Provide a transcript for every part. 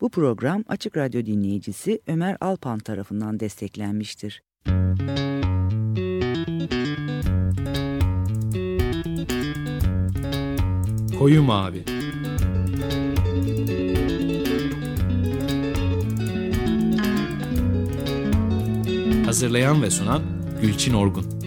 Bu program Açık Radyo dinleyicisi Ömer Alpan tarafından desteklenmiştir. Koyu Mavi Hazırlayan ve sunan Gülçin Orgun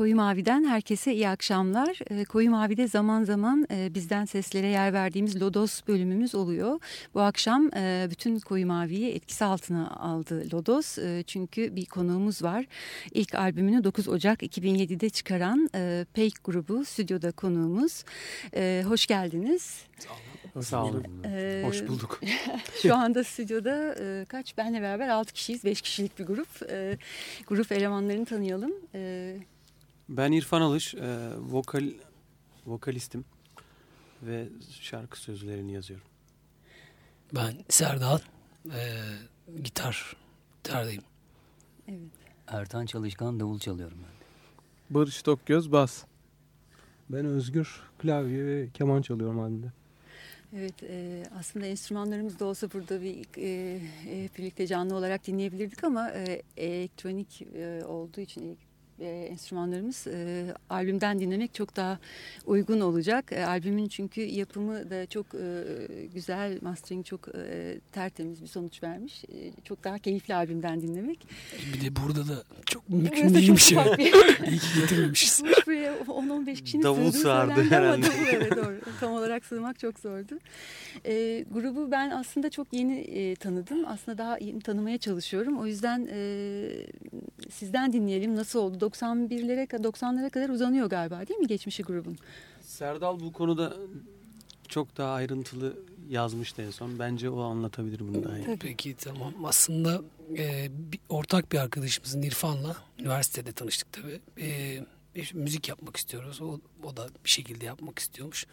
Koyu Mavi'den herkese iyi akşamlar. Ee, Koyu Mavi'de zaman zaman e, bizden seslere yer verdiğimiz Lodos bölümümüz oluyor. Bu akşam e, bütün Koyu Mavi'yi etkisi altına aldı Lodos. E, çünkü bir konuğumuz var. İlk albümünü 9 Ocak 2007'de çıkaran Peik grubu stüdyoda konuğumuz. Hoş geldiniz. Sağ olun. Sağ olun. Ee, Hoş bulduk. şu anda stüdyoda e, kaç benle beraber 6 kişiyiz. 5 kişilik bir grup. E, grup elemanlarını tanıyalım. E, ben İrfan Alış, e, vokal vokalistim ve şarkı sözlerini yazıyorum. Ben Serdal, e, gitar, gitardayım. Evet. Ertan Çalışkan davul çalıyorum ben. Barış Tokgöz bas. Ben Özgür klavye ve keman çalıyorum halinde. Evet e, aslında enstrümanlarımız da olsa burada bir e, e, birlikte canlı olarak dinleyebilirdik ama e, elektronik e, olduğu için e, enstrümanlarımız e, albümden dinlemek çok daha uygun olacak. E, albümün çünkü yapımı da çok e, güzel, mastering çok e, tertemiz bir sonuç vermiş. E, çok daha keyifli albümden dinlemek. Bir de burada da çok mümkün değilmiş ya. İyi ki getirmemişiz. Buraya 10-15 kişinin Davul sığardı herhalde. Davul, evet doğru. Tam olarak sığmak çok zordu. E, grubu ben aslında çok yeni e, tanıdım. Aslında daha yeni tanımaya çalışıyorum. O yüzden e, sizden dinleyelim. Nasıl oldu? 91'lere 90'lara kadar uzanıyor galiba değil mi geçmişi grubun? Serdal bu konuda çok daha ayrıntılı yazmıştı en son. Bence o anlatabilir bunu daha iyi. Peki tamam. Aslında e, bir, ortak bir arkadaşımızın İrfan'la üniversitede tanıştık tabii. E, bir müzik yapmak istiyoruz. O, o da bir şekilde yapmak istiyormuş.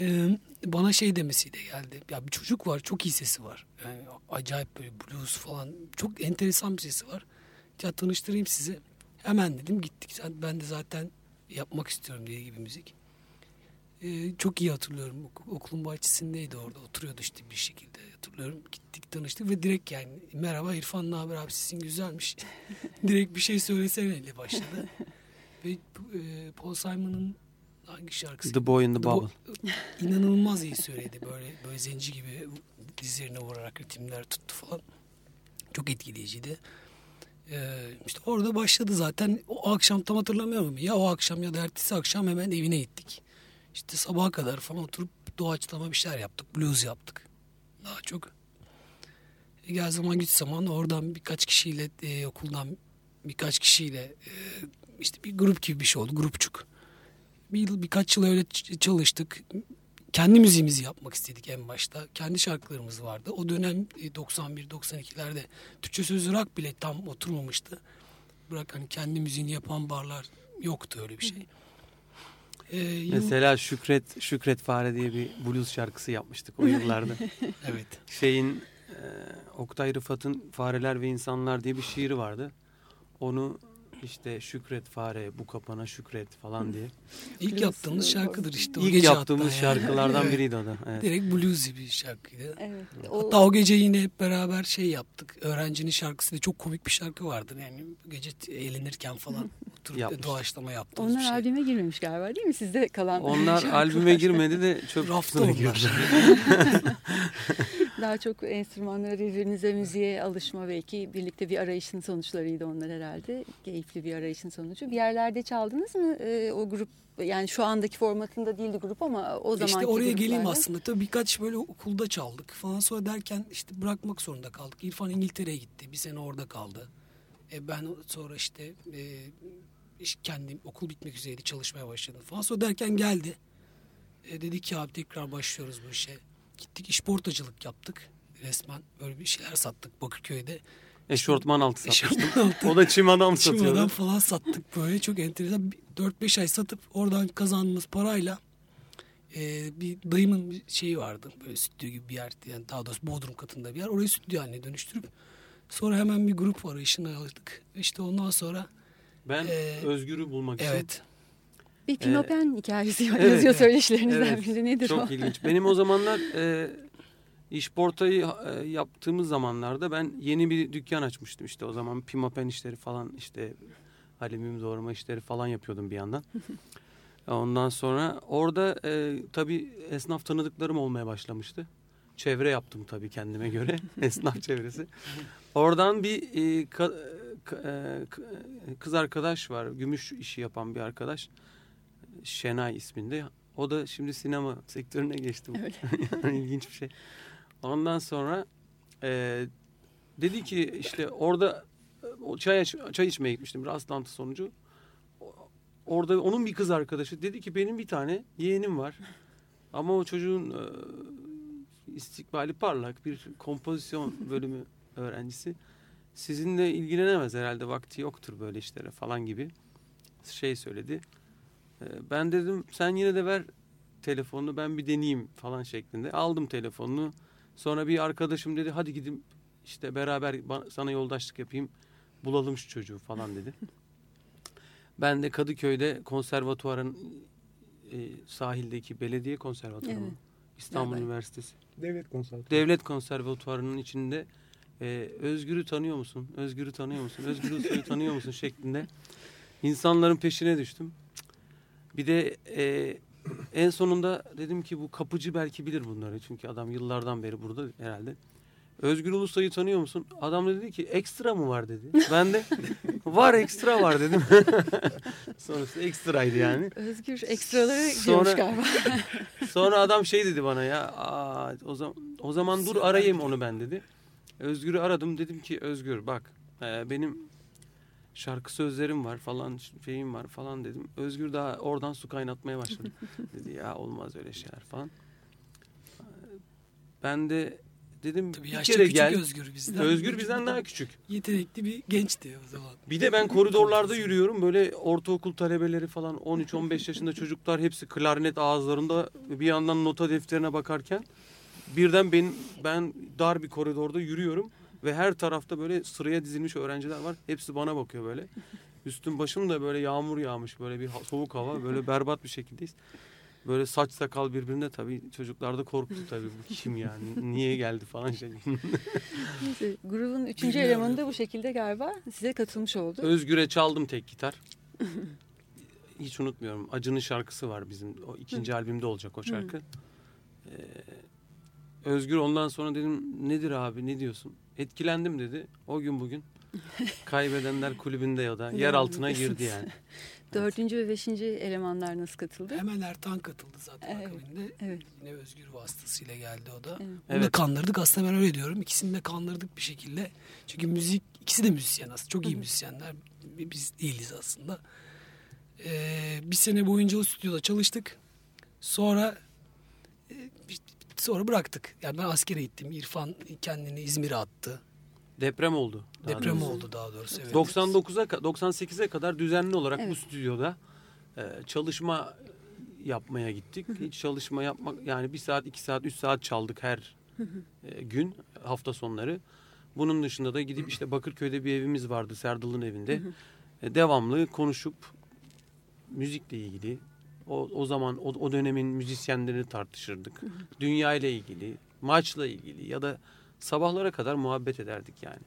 E, bana şey demesiyle geldi. Ya bir çocuk var çok iyi sesi var. Yani acayip böyle blues falan çok enteresan bir sesi var. Ya tanıştırayım sizi. Hemen dedim gittik. Ben de zaten yapmak istiyorum diye gibi müzik. Ee, çok iyi hatırlıyorum. Okulun bahçesindeydi orada. Oturuyordu işte bir şekilde hatırlıyorum. Gittik tanıştık ve direkt yani merhaba İrfan ne haber abi sesin güzelmiş. direkt bir şey söylesene başladı. ve e, Paul Simon'ın hangi şarkısı? The Boy in the, the Bubble. Bo inanılmaz iyi söyledi. Böyle böyle zenci gibi dizlerine vurarak ritimler tuttu falan. Çok etkileyiciydi. Ee, işte orada başladı zaten. O akşam tam hatırlamıyorum. Ya o akşam ya da ertesi akşam hemen evine gittik. İşte sabaha kadar falan oturup doğaçlama bir şeyler yaptık. Blues yaptık. Daha çok. E, gel zaman güç zaman oradan birkaç kişiyle e, okuldan birkaç kişiyle e, işte bir grup gibi bir şey oldu. Grupçuk. Bir, birkaç yıl öyle çalıştık. Kendi müziğimizi yapmak istedik en başta. Kendi şarkılarımız vardı. O dönem 91-92'lerde Türkçe sözlü rock bile tam oturmamıştı. Bırak hani kendi müziğini yapan barlar yoktu öyle bir şey. Ee, Mesela Şükret Şükret Fare diye bir blues şarkısı yapmıştık o yıllarda. evet. Şeyin e, Oktay Rıfat'ın Fareler ve İnsanlar diye bir şiiri vardı. Onu işte şükret fare bu kapana şükret falan diye. İlk yaptığımız şarkıdır işte. O İlk yaptığımız şarkılardan yani. biriydi o da. Evet. Direkt bluesy bir şarkıydı. Evet. O... Hatta o gece yine hep beraber şey yaptık. Öğrencinin şarkısı da çok komik bir şarkı vardır. Yani gece eğlenirken falan oturup Yapmış. doğaçlama yaptığımız Onlar bir şey. albüme girmemiş galiba değil mi sizde kalan Onlar albüme girmedi de çok rafta onlar. Daha çok enstrümanlara birbirinize müziğe alışma belki birlikte bir arayışın sonuçlarıydı onlar herhalde. Keyifli bir arayışın sonucu. Bir yerlerde çaldınız mı e, o grup? Yani şu andaki formatında değildi grup ama o zaman İşte oraya geleyim aslında. Tabii birkaç böyle okulda çaldık falan sonra derken işte bırakmak zorunda kaldık. İrfan İngiltere'ye gitti. Bir sene orada kaldı. E ben sonra işte e, kendim okul bitmek üzereydi çalışmaya başladım falan. Sonra derken geldi. E, dedi ki abi tekrar başlıyoruz bu işe. Gittik işportacılık yaptık resmen. Böyle bir şeyler sattık Bakırköy'de. Eşortman altı satmıştım. o da çim adam satıyordu. Çim adam falan sattık böyle çok enteresan. 4-5 ay satıp oradan kazandığımız parayla e, bir dayımın bir şeyi vardı. Böyle stüdyo gibi bir yer. Yani daha doğrusu Bodrum katında bir yer. Orayı stüdyo haline dönüştürüp sonra hemen bir grup arayışına aldık. İşte ondan sonra ben e, Özgür'ü bulmak evet, için bir Pinopen ee, hikayesi evet, yazıyor söyleşilerinizden evet, biri. Nedir çok o? Çok ilginç. Benim o zamanlar e, işportayı e, yaptığımız zamanlarda ben yeni bir dükkan açmıştım. işte o zaman Pinopen işleri falan işte alemim doğrama işleri falan yapıyordum bir yandan. Ondan sonra orada e, tabii esnaf tanıdıklarım olmaya başlamıştı. Çevre yaptım tabii kendime göre. esnaf çevresi. Oradan bir e, ka, e, kız arkadaş var. Gümüş işi yapan bir arkadaş. Şenay isminde. O da şimdi sinema sektörüne geçti. yani ilginç bir şey. Ondan sonra e, dedi ki işte orada o çay, çay içmeye gitmiştim rastlantı sonucu. Orada onun bir kız arkadaşı dedi ki benim bir tane yeğenim var. Ama o çocuğun e, istikbali parlak bir kompozisyon bölümü öğrencisi. Sizinle ilgilenemez herhalde vakti yoktur böyle işlere falan gibi şey söyledi. Ee, ben dedim sen yine de ver telefonunu ben bir deneyeyim falan şeklinde. Aldım telefonunu. Sonra bir arkadaşım dedi hadi gidin işte beraber sana yoldaşlık yapayım. Bulalım şu çocuğu falan dedi. ben de Kadıköy'de konservatuvarın e, sahildeki belediye konservatuvarı evet. İstanbul Nerede? Üniversitesi. Devlet konservatuarı. Devlet Konservatuvarı'nın içinde e, Özgür'ü tanıyor musun? Özgür'ü tanıyor musun? Özgür Ulusoy'u tanıyor musun? şeklinde insanların peşine düştüm. Bir de e, en sonunda dedim ki bu kapıcı belki bilir bunları. Çünkü adam yıllardan beri burada herhalde. Özgür Ulusoy'u tanıyor musun? Adam da dedi ki ekstra mı var dedi. Ben de var ekstra var dedim. Sonrası ekstraydı yani. Özgür ekstraları Sonra- galiba. Sonra adam şey dedi bana ya Aa, o zaman o zaman dur arayayım onu ben dedi. Özgür'ü aradım dedim ki Özgür bak e, benim şarkı sözlerim var falan şeyim var falan dedim. Özgür daha oradan su kaynatmaya başladı. dedi ya olmaz öyle şeyler falan. E, Ben de dedim Tabii bir kere küçük gel. Özgür bizden. Özgür bizden daha küçük. Yetenekli bir gençti o zaman. Bir de ben koridorlarda yürüyorum böyle ortaokul talebeleri falan 13-15 yaşında çocuklar hepsi klarnet ağızlarında bir yandan nota defterine bakarken birden benim ben dar bir koridorda yürüyorum ve her tarafta böyle sıraya dizilmiş öğrenciler var. Hepsi bana bakıyor böyle. Üstüm başım da böyle yağmur yağmış böyle bir soğuk hava böyle berbat bir şekildeyiz. Böyle saç sakal birbirine tabii çocuklar da korktu tabii bu kim yani niye geldi falan şey. Neyse, grubun üçüncü elemanı da bu şekilde galiba size katılmış oldu. Özgür'e çaldım tek gitar. Hiç unutmuyorum. Acı'nın şarkısı var bizim. O ikinci albümde olacak o şarkı. Ee, Özgür ondan sonra dedim nedir abi ne diyorsun? Etkilendim dedi. O gün bugün kaybedenler kulübünde ya da yer altına girdi yani. Dördüncü ve beşinci elemanlar nasıl katıldı? Hemen Ertan katıldı zaten Evet, akabinde. evet. Yine Özgür vasıtasıyla geldi o da. Evet. Onu da Evet. kandırdık aslında ben öyle diyorum. İkisini de kandırdık bir şekilde. Çünkü müzik ikisi de müzisyen aslında. Çok iyi müzisyenler. Biz değiliz aslında. Ee, bir sene boyunca o stüdyoda çalıştık. Sonra sonra bıraktık. Yani ben askere gittim. İrfan kendini İzmir'e attı. Deprem oldu. daha Deprem doğrusu. oldu daha doğrusu. Evet. 99'a ka- 98'e kadar düzenli olarak bu Evet. stüdyoda e, çalışma yapmaya gittik. Hiç çalışma yapmak yani bir saat, iki saat, üç saat çaldık her e, gün hafta sonları. Bunun dışında da gidip işte Bakırköy'de bir evimiz vardı Serdal'ın evinde. E, devamlı konuşup müzikle ilgili o, o zaman o, o dönemin müzisyenlerini tartışırdık. Dünya ile ilgili, maçla ilgili ya da sabahlara kadar muhabbet ederdik yani.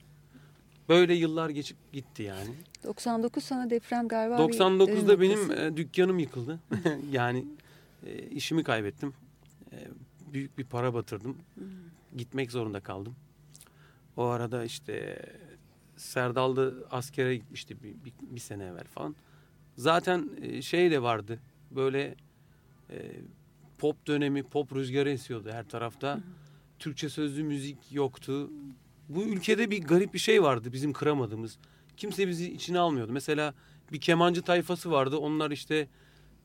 Böyle yıllar geçip gitti yani. 99 sonra deprem galiba bir dönüm 99'da benim e, dükkanım yıkıldı. yani e, işimi kaybettim. E, büyük bir para batırdım. Gitmek zorunda kaldım. O arada işte Serdal da askere gitmişti bir, bir, bir sene evvel falan. Zaten e, şey de vardı. Böyle e, pop dönemi, pop rüzgarı esiyordu her tarafta. Türkçe sözlü müzik yoktu. Bu ülkede bir garip bir şey vardı bizim kıramadığımız. Kimse bizi içine almıyordu. Mesela bir kemancı tayfası vardı. Onlar işte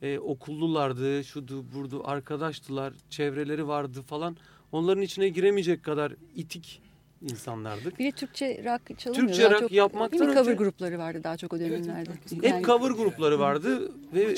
e, okullulardı, şudu, burdu, arkadaştılar, çevreleri vardı falan. Onların içine giremeyecek kadar itik insanlardık. Bir de Türkçe rock çalınmıyor. Türkçe Daha rock çok, yapmaktan değil mi? Cover önce- grupları vardı daha çok o dönemlerde. herkes- Hep Yani cover grupları vardı ve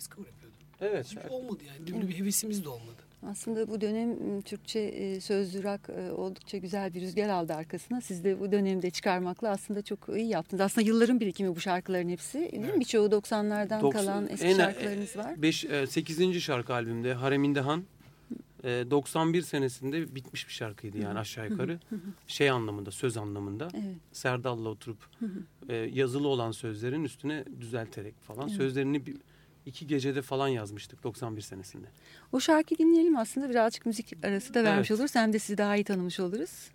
Herkes kabul yapıyordu. evet. Hiç olmadı yani. Böyle bir hevesimiz de olmadı. aslında bu dönem m, Türkçe e, sözlü rock e, oldukça güzel bir rüzgar aldı arkasına. Siz de bu dönemde çıkarmakla aslında çok iyi yaptınız. Aslında yılların birikimi bu şarkıların hepsi. Değil mi? Birçoğu 90'lardan Doksan- kalan eski en- şarkılarınız var. 5 8. şarkı albümde Hareminde Han e, 91 senesinde bitmiş bir şarkıydı yani aşağı yukarı. Şey anlamında, söz anlamında. Evet. Serdal'la oturup e, yazılı olan sözlerin üstüne düzelterek falan sözlerini bir, iki gecede falan yazmıştık 91 senesinde. O şarkıyı dinleyelim aslında birazcık müzik arası da vermiş Evet. oluruz. Hem de sizi daha iyi tanımış oluruz.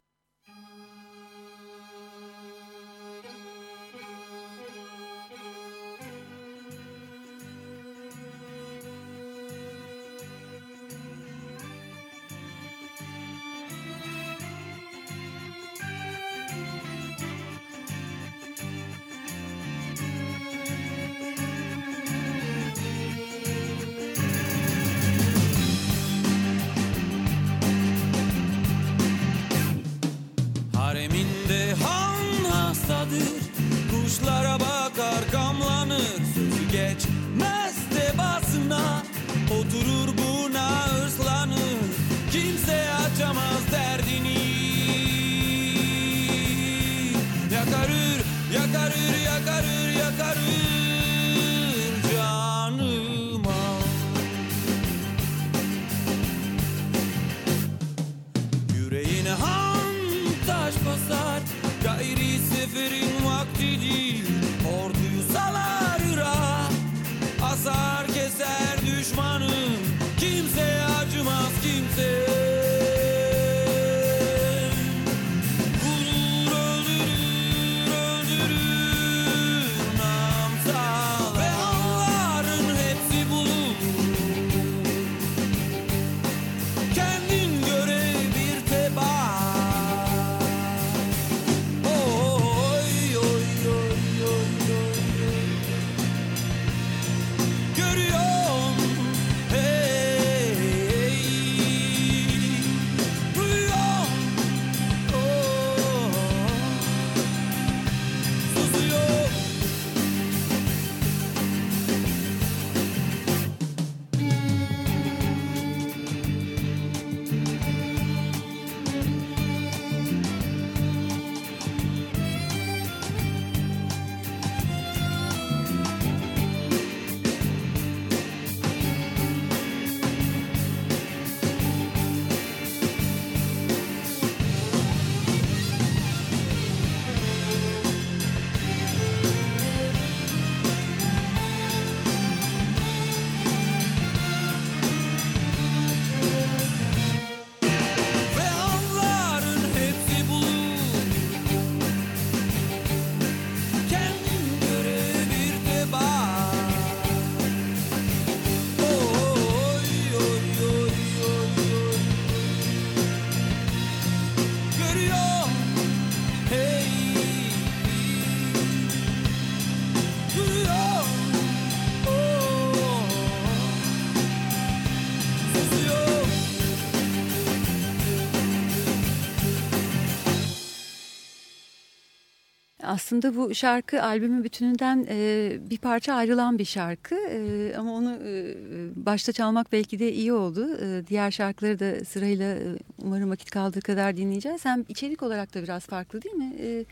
Aslında bu şarkı albümün bütününden e, bir parça ayrılan bir şarkı E, ama onu e, başta çalmak belki de iyi oldu. E, diğer şarkıları da sırayla e, umarım vakit kaldığı kadar dinleyeceğiz. Hem içerik olarak da biraz farklı değil mi? E,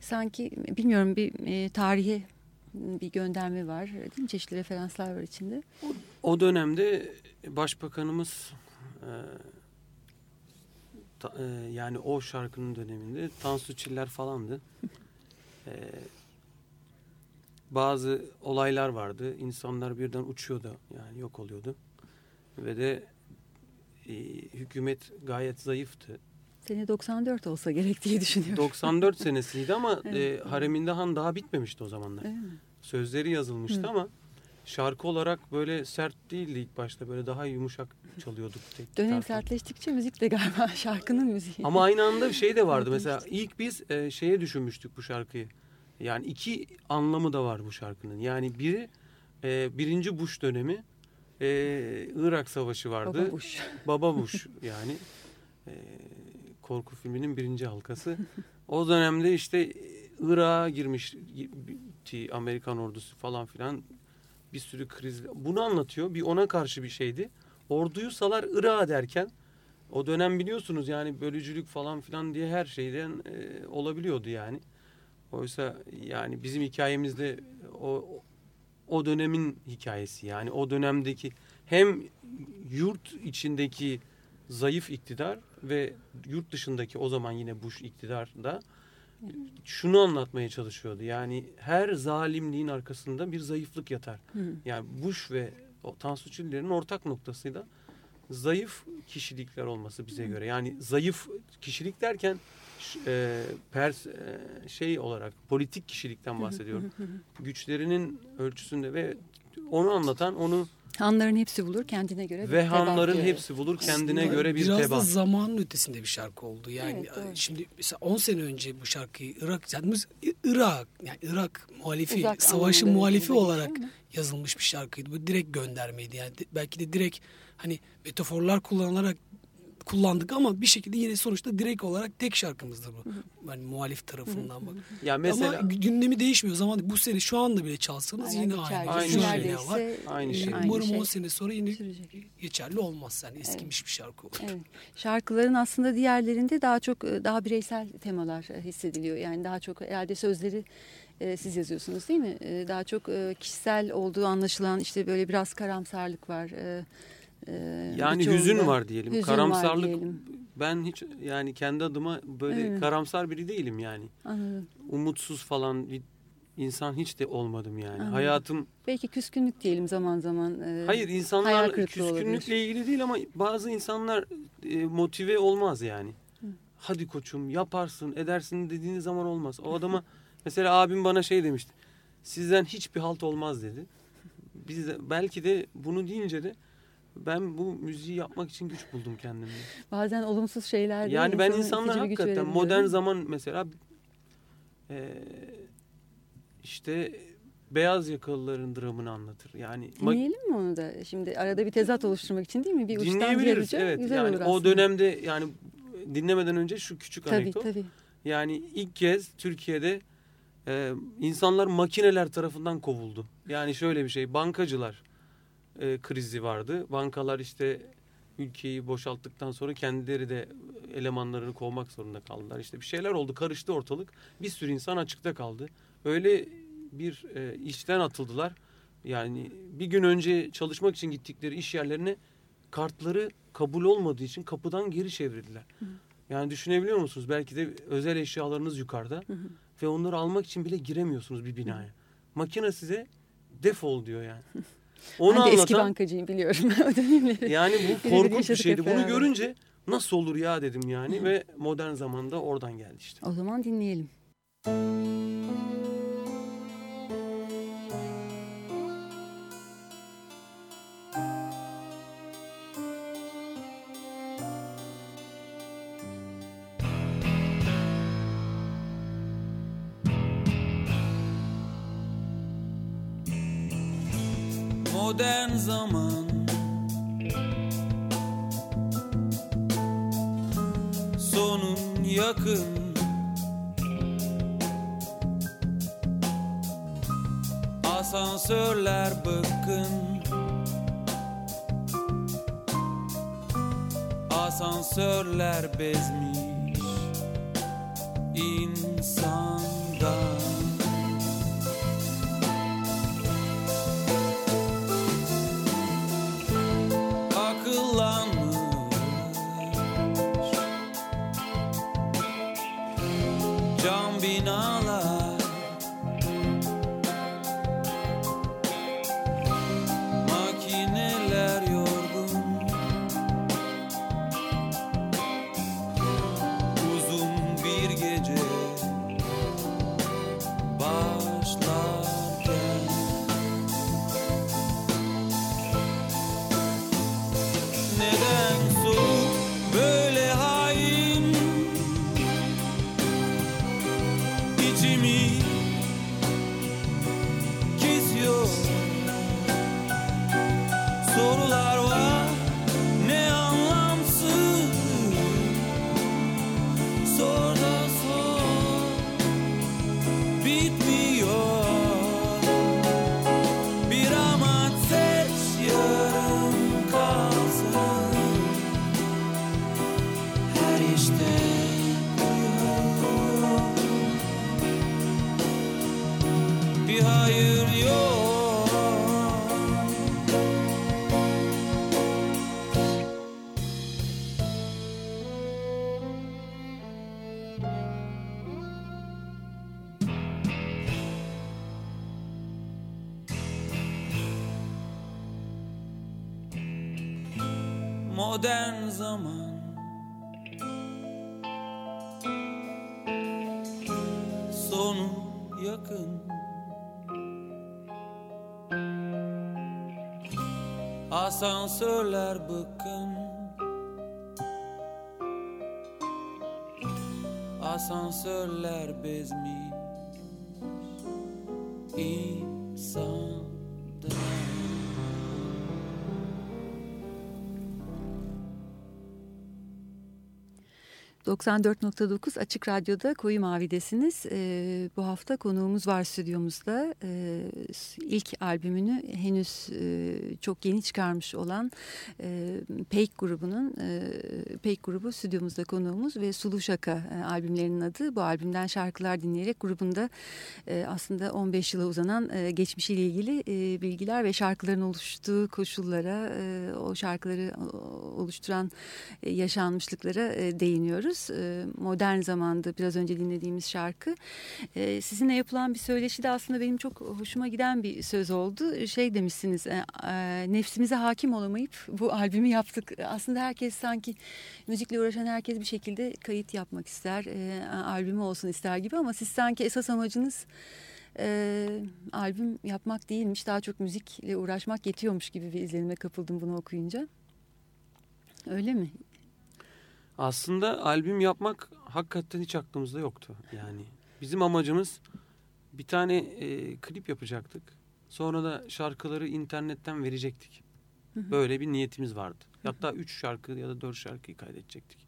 sanki bilmiyorum bir e, tarihe bir gönderme var değil mi? Çeşitli referanslar var içinde. O dönemde başbakanımız e, e, yani o şarkının döneminde Tansu Çiller falandı. E, bazı olaylar vardı. İnsanlar birden uçuyordu yani yok oluyordu. Ve de e, hükümet gayet zayıftı. Sene 94 olsa gerek diye düşünüyorum. 94 senesiydi ama Evet. e, Hareminde Han daha bitmemişti o zamanlar. Mi? Sözleri yazılmıştı Hı. ama şarkı olarak böyle sert değildi ilk başta. Böyle daha yumuşak çalıyorduk. tek Dönem gitardan. sertleştikçe müzik de galiba şarkının müziği. Ama aynı anda bir şey de vardı. Mesela ilk biz e, şeye düşünmüştük bu şarkıyı. Yani iki anlamı da var bu şarkının. Yani biri e, birinci Bush dönemi e, Irak Savaşı vardı. Baba Bush. Baba Bush yani. E, korku filminin birinci halkası. O dönemde işte Irak'a girmiş Amerikan ordusu falan filan bir sürü kriz. Bunu anlatıyor. Bir ona karşı bir şeydi. Orduyu salar Irak'a derken o dönem biliyorsunuz yani bölücülük falan filan diye her şeyden e, olabiliyordu yani. Oysa yani bizim hikayemizde o o dönemin hikayesi yani o dönemdeki hem yurt içindeki zayıf iktidar ve yurt dışındaki o zaman yine Bush iktidar da şunu anlatmaya çalışıyordu. Yani her zalimliğin arkasında bir zayıflık yatar. Hı. Yani Bush ve o Tansu Çiller'in ortak noktası da zayıf kişilikler olması bize göre. Yani zayıf kişilik derken e, pers e, şey olarak politik kişilikten bahsediyorum. Güçlerinin ölçüsünde ve onu anlatan onu Hanların hepsi bulur kendine göre. bir ve teba hanların diyor. hepsi bulur kendine Aslında göre bir biraz teba. da zamanın ötesinde bir şarkı oldu. Yani Evet, doğru. şimdi mesela 10 sene önce bu şarkıyı Irak yani Irak yani Irak muhalifi Uzak savaşın muhalifi olarak yazılmış bir şarkıydı. Bu direkt göndermeydi. Yani belki de direkt hani metaforlar kullanılarak kullandık ama bir şekilde yine sonuçta direkt olarak tek şarkımızdı bu. Yani muhalif tarafından bak. Ya mesela Ama gündemi değişmiyor. Zaman bu sene şu anda bile çalsanız Aynen, yine aynı. Aynı Şu şey. var. Aynı Ee, şey. Umarım şey 10 sene sonra yine sürecek. geçerli olmaz. Yani eskimiş bir şarkı olur. Evet. Şarkıların aslında diğerlerinde daha çok e, daha bireysel temalar e, hissediliyor. Yani daha çok herhalde sözleri e, siz yazıyorsunuz değil mi? E, daha çok e, kişisel olduğu anlaşılan işte böyle biraz karamsarlık var. E, e, yani hüzün var diyelim. Hüzün var Karamsarlık diyelim. Ben hiç yani kendi adıma böyle Evet. karamsar biri değilim yani. Anladım. Umutsuz falan bir insan hiç de olmadım yani. Anladım. Hayatım Belki küskünlük diyelim zaman zaman. e, hayır insanlar küskünlükle olabilir. ilgili değil ama bazı insanlar e, motive olmaz yani. Hadi koçum yaparsın edersin dediğiniz zaman olmaz. O adama mesela abim bana şey demişti. Sizden hiçbir halt olmaz dedi. Biz de, belki de bunu deyince de ben bu müziği yapmak için güç buldum kendimde. Bazen olumsuz şeyler de Yani ben insana insanlar itici bir güç hakikaten modern değil zaman mesela e, işte beyaz yakalıların dramını anlatır. Yani Dinleyelim mi onu da? Şimdi arada bir tezat oluşturmak için değil mi? Bir uçtan uca Evet. güzel yani olur o dönemde yani dinlemeden önce şu küçük Tabii anekdot. tabii. Yani ilk kez Türkiye'de e, insanlar makineler tarafından kovuldu. Yani şöyle bir şey bankacılar e, krizi vardı. Bankalar işte ülkeyi boşalttıktan sonra kendileri de elemanlarını kovmak zorunda kaldılar. İşte bir şeyler oldu karıştı ortalık. Bir sürü insan açıkta kaldı. Öyle bir e, işten atıldılar. Yani bir gün önce çalışmak için gittikleri iş yerlerine kartları kabul olmadığı için kapıdan geri çevirdiler. Yani düşünebiliyor musunuz? Belki de özel eşyalarınız yukarıda ve onları almak için bile giremiyorsunuz bir binaya. Makine size defol diyor yani. Onu ben de eski anlatan bankacıyım biliyorum o dönemleri. yani bu korkunç bir şeydi. Bunu görünce nasıl olur ya dedim yani ve modern zamanda oradan geldi işte. O zaman dinleyelim. Modern zaman. Sonun yakın. Asansörler bıkkın. Asansörler bezmiş insandan modern zaman. Sonu yakın. Asansörler bıkkın. Asansörler bezmiş. İnsandan 94.9 Açık Radyo'da Koyu Mavi'desiniz. E, bu hafta konuğumuz var stüdyomuzda. E, ilk albümünü henüz e, çok yeni çıkarmış olan e, Peik grubunun e, Peik grubu stüdyomuzda konuğumuz ve Sulu Şaka e, albümlerinin adı. Bu albümden şarkılar dinleyerek grubunda e, aslında 15 yıla uzanan e, geçmişiyle ilgili e, bilgiler ve şarkıların oluştuğu koşullara, e, o şarkıları oluşturan e, yaşanmışlıklara e, değiniyoruz dinliyoruz. Ee, modern zamanda biraz önce dinlediğimiz şarkı. Ee, sizinle yapılan bir söyleşi de aslında benim çok hoşuma giden bir söz oldu. Şey demişsiniz e, nefsimize hakim olamayıp bu albümü yaptık. Aslında herkes sanki müzikle uğraşan herkes bir şekilde kayıt yapmak ister. E, albümü olsun ister gibi ama siz sanki esas amacınız e, albüm yapmak değilmiş. Daha çok müzikle uğraşmak yetiyormuş gibi bir izlenime kapıldım bunu okuyunca. Öyle mi? Aslında albüm yapmak hakikaten hiç aklımızda yoktu. Yani bizim amacımız bir tane e, klip yapacaktık. Sonra da şarkıları internetten verecektik. Böyle bir niyetimiz vardı. Hatta üç şarkı ya da dört şarkıyı kaydedecektik.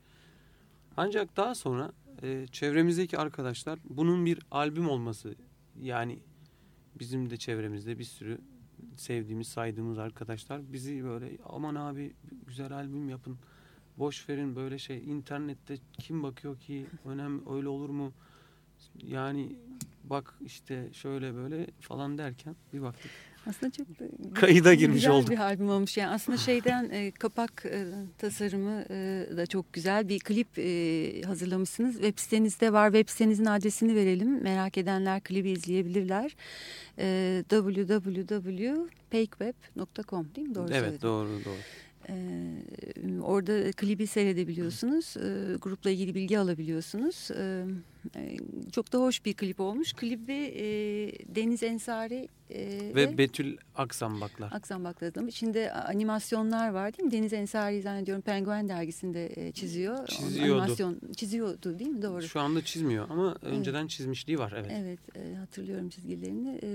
Ancak daha sonra e, çevremizdeki arkadaşlar bunun bir albüm olması yani bizim de çevremizde bir sürü sevdiğimiz saydığımız arkadaşlar bizi böyle aman abi güzel albüm yapın boş verin böyle şey internette kim bakıyor ki önem öyle olur mu yani bak işte şöyle böyle falan derken bir baktık. Aslında çok kayıda girmiş güzel olduk. bir albüm olmuş. Yani aslında şeyden e, kapak e, tasarımı e, da çok güzel. Bir klip e, hazırlamışsınız. Web sitenizde var. Web sitenizin adresini verelim. Merak edenler klibi izleyebilirler. E, www.pakeweb.com değil mi? Doğru evet söyledim. doğru doğru. Orada klibi seyredebiliyorsunuz. Grupla ilgili bilgi alabiliyorsunuz. Ee, çok da hoş bir klip olmuş. Klibi e, Deniz Ensari e, ve, ve Betül Aksambaklar. Aksambaklar adamı. İçinde animasyonlar var değil mi? Deniz Ensari zannediyorum Penguen dergisinde e, çiziyor. Çiziyordu. Animasyon çiziyordu değil mi? Doğru. Şu anda çizmiyor ama önceden evet. çizmişliği var. Evet. Evet e, hatırlıyorum çizgilerini. E,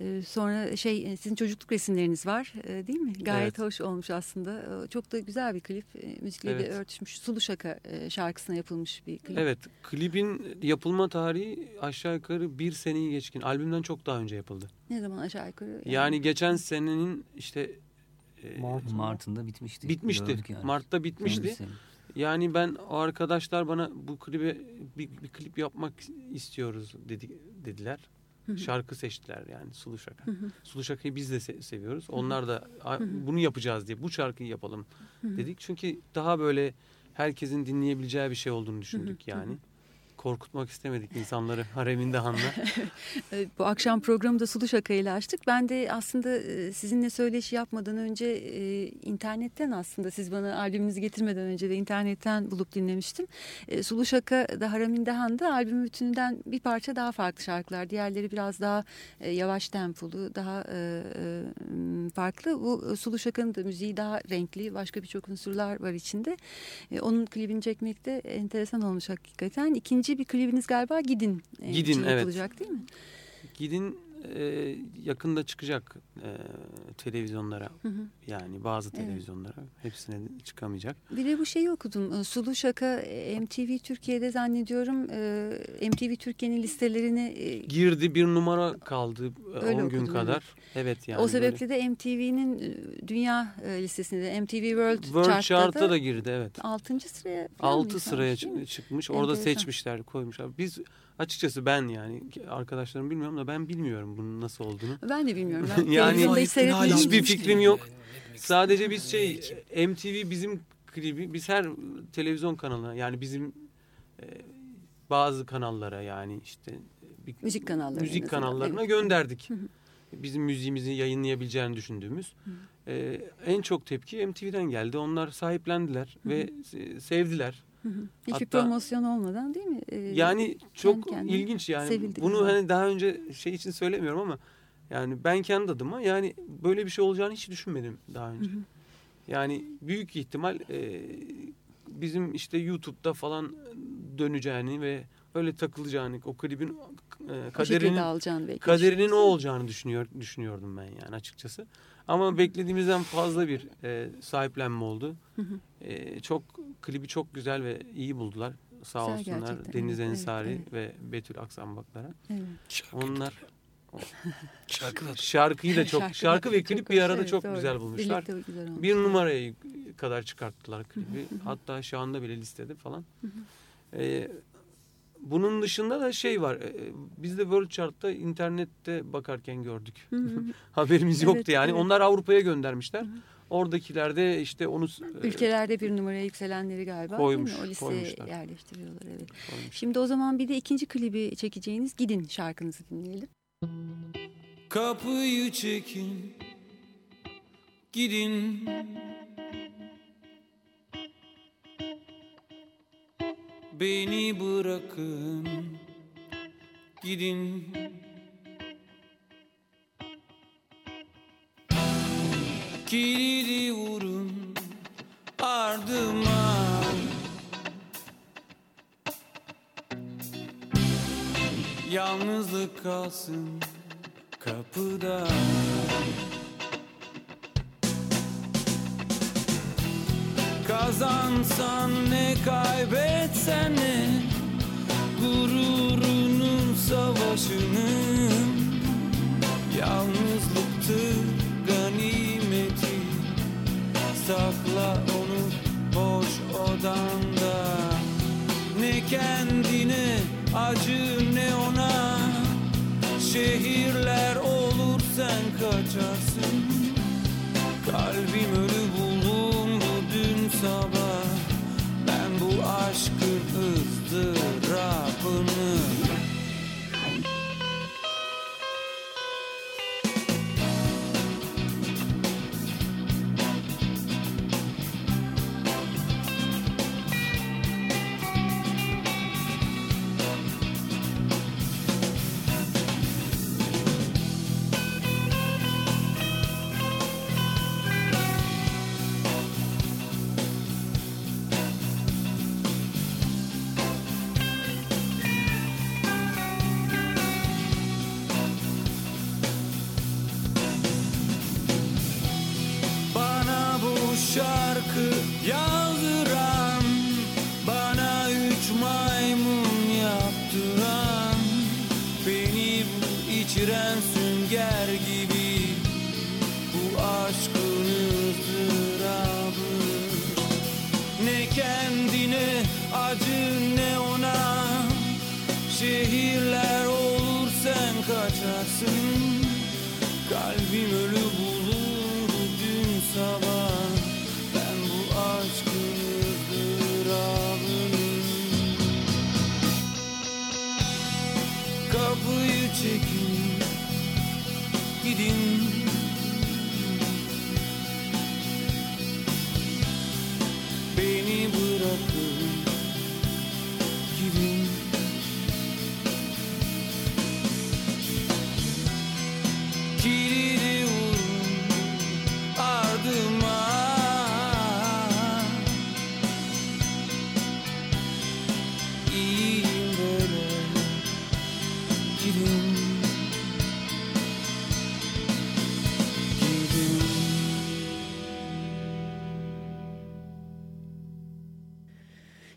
e, sonra şey e, sizin çocukluk resimleriniz var e, değil mi? Gayet evet. hoş olmuş aslında. Çok da güzel bir klip. E, müzikle evet. de örtüşmüş. Sulu Şaka e, şarkısına yapılmış bir klip. Evet. Klibin yapılma tarihi aşağı yukarı bir seneyi geçkin. Albümden çok daha önce yapıldı. Ne zaman aşağı yukarı? Yani, yani geçen senenin işte e, Mart, Mart'ında bitmişti. Bitmişti. Yani. Mart'ta bitmişti. Yani ben o arkadaşlar bana bu klibe bir, bir klip yapmak istiyoruz dedi, dediler. Şarkı seçtiler yani Sulu Şaka. Sulu Şaka'yı biz de se seviyoruz. Onlar da bunu yapacağız diye bu şarkıyı yapalım dedik. Çünkü daha böyle herkesin dinleyebileceği bir şey olduğunu düşündük yani korkutmak istemedik insanları hareminde Han'la. Bu akşam programı da Sulu Şaka ile açtık. Ben de aslında e, sizinle söyleşi yapmadan önce e, internetten aslında siz bana albümünüzü getirmeden önce de internetten bulup dinlemiştim. E, Sulu Şaka da Hareminde Han'da albümün bütününden bir parça daha farklı şarkılar. Diğerleri biraz daha yavaş tempolu, daha farklı. Bu Sulu Şaka'nın da müziği daha renkli, başka birçok unsurlar var içinde. Onun klibini çekmek de enteresan olmuş hakikaten. İkinci bir klibiniz galiba Gidin. E, Gidin evet. Yapılacak değil mi? Gidin e, yakında çıkacak e, televizyonlara hı hı. yani bazı televizyonlara evet. hepsine çıkamayacak. Bir de bu şeyi okudum e, Sulu Şaka e, MTV Türkiye'de zannediyorum e, MTV Türkiye'nin listelerine e, girdi bir numara kaldı 10 gün kadar. Evet. evet yani. O sebeple böyle. de MTV'nin dünya listesinde MTV World, World Chart'ta da, da girdi evet. 6. sıraya 6 sıraya çıkmış. Orada Enteresan. seçmişler koymuşlar. Biz Açıkçası ben yani arkadaşlarım bilmiyorum da ben bilmiyorum bunun nasıl olduğunu. Ben de bilmiyorum. Ben yani hiçbir fikrim yok. Sadece biz şey MTV bizim klibi biz her televizyon kanalına yani bizim e, bazı kanallara yani işte bir, müzik kanallarına müzik kanallarına evet. gönderdik. bizim müziğimizi yayınlayabileceğini düşündüğümüz. E, en çok tepki MTV'den geldi. Onlar sahiplendiler ve sevdiler. Hı hı. Hiçbir Hatta, promosyon olmadan değil mi? Ee, yani çok ilginç yani. Bunu yani. hani daha önce şey için söylemiyorum ama yani ben kendi adıma yani böyle bir şey olacağını hiç düşünmedim daha önce. Hı hı. Yani büyük ihtimal e, bizim işte YouTube'da falan döneceğini ve öyle takılacağını, o klibin e, O kaderinin belki. kaderinin o olacağını düşünüyor düşünüyordum ben yani açıkçası. Ama beklediğimizden fazla bir e, sahiplenme oldu. E, çok klibi çok güzel ve iyi buldular. Sağ Güzel olsunlar gerçekten, Deniz evet, Ensari evet, ve Betül Aksanbaklara. Evet. Şarkı, Onlar şarkı da şarkıyı da çok Şarkı şarkı, ve klip bir arada evet, çok doğru. güzel bulmuşlar. Güzel olmuş. Bir numaraya kadar çıkarttılar klibi. Hatta şu anda bile listede falan. Ee, bunun dışında da şey var. e, Biz de World Chart'ta internette bakarken gördük. Hı hı. Haberimiz Evet, yoktu yani. evet. Onlar Avrupa'ya göndermişler. Oradakiler de işte onu e, Ülkelerde bir numaraya yükselenleri galiba Koymuş, değil mi? O listeye koymuşlar. yerleştiriyorlar evet. koymuş. Şimdi o zaman bir de ikinci klibi çekeceğiniz Gidin şarkınızı dinleyelim. Kapıyı çekin Gidin Beni bırakın. Gidin. Kilidi vurun. Ardıma. Yalnızlık kalsın kapıda Kazansan ne kaybetsen ne Gururunun savaşını. Yalnızlıktır ganimeti Sakla onu boş odanda. Ne kendine acı ne ona Şehirler olur sen kaçarsın. Kalbim good.